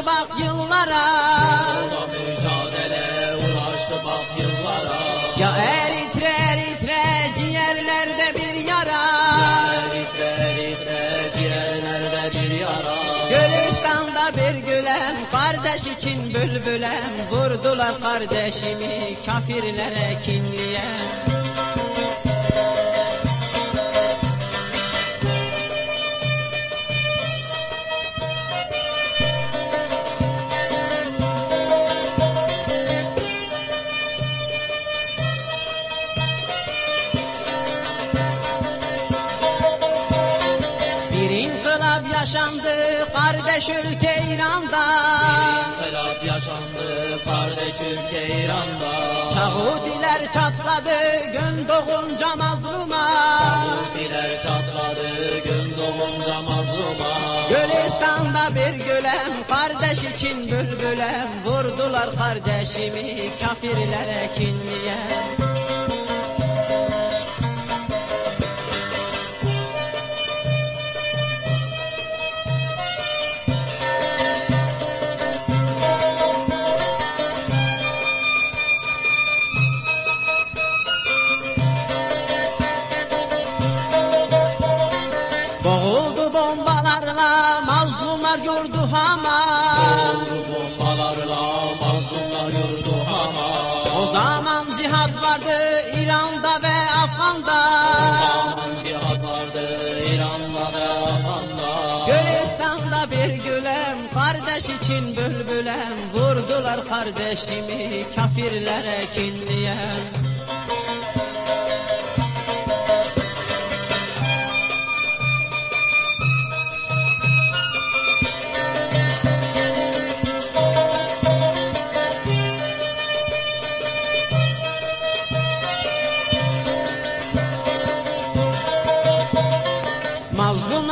ulaştı bak yıllara. Uğruna mücadele ulaştı bak yıllara. Ya eritre eritre ciğerlerde bir yara. Eritre eritre ciğerlerde bir yara. Gülistan'da bir gülem kardeş için bülbülem. Vurdular kardeşimi kafirlere kinliye yaşandı kardeş ülke İran'da. İnkılap yaşandı kardeş ülke İran'da. Yahudiler çatladı gün doğunca mazluma. Yahudiler çatladı gün doğunca mazluma. Gülistan'da bir gülem kardeş için bülbülem. Vurdular kardeşimi kafirlere kinliye Boğuldu bombalarla mazlumlar yurdu hama Vurdu bombalarla mazlumlar yurdu hama O zaman cihat vardı İran'da ve Afgan'da. Aman cihat vardı İran'da ve Afgan'da. Gülistan'da bir gülem kardeş için bülbülem. Vurdular kardeşimi kafirlere kinliye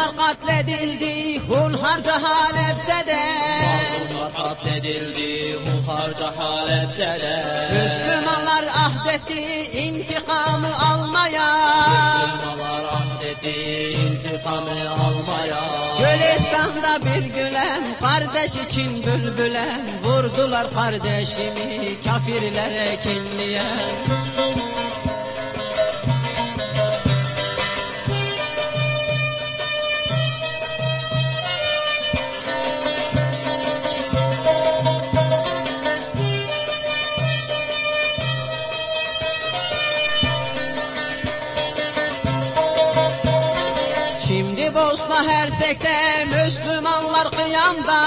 Mazlumlar katledildi hunharca Halepçe'de Mazlumlar katledildi hunharca Halepçe'de Müslümanlar ahdetti intikamı almaya. Müslümanlar ahdetti intikamı almaya. Gülistan'da bir gülem kardeş için bülbülem Vurdular kardeşimi kafirlere kinliye Şimdi Bosna Hersek'te Müslümanlar kıyamda.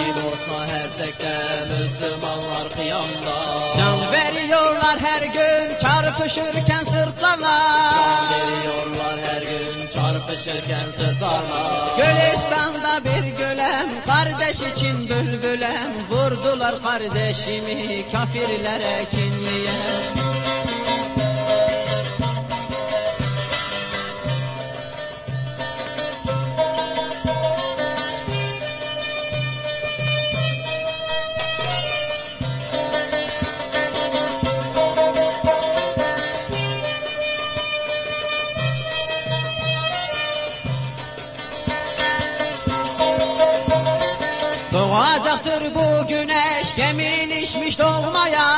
Bir Bosna Hersek'te Müslümanlar kıyamda. Can veriyorlar her gün çarpışırken sırtlarla Veriyorlar her gün çarpışırken sırtlarla Gülistan'da bir gülem kardeş için bülbülem. Vurdular kardeşimi kafirlere kinliye Doğacaktır bu güneş yemin içmiş doğmaya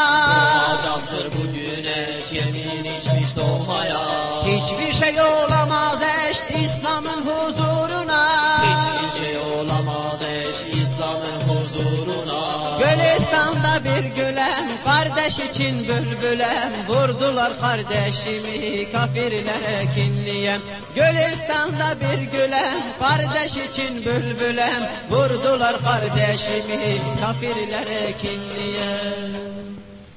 Doğacaktır bu güneş yemin içmiş doğmaya Hiçbir şey olamaz eş İslam'ın huzuruna. Hiçbir şey olamaz eş İslam'ın huzuruna Gülistan'da bir gülem kardeş için bülbülem. Vurdular kardeşimi kafirlere kinliyem. Gülistan'da bir gülem kardeş için bülbülem. Vurdular kardeşimi kafirlere kinliyem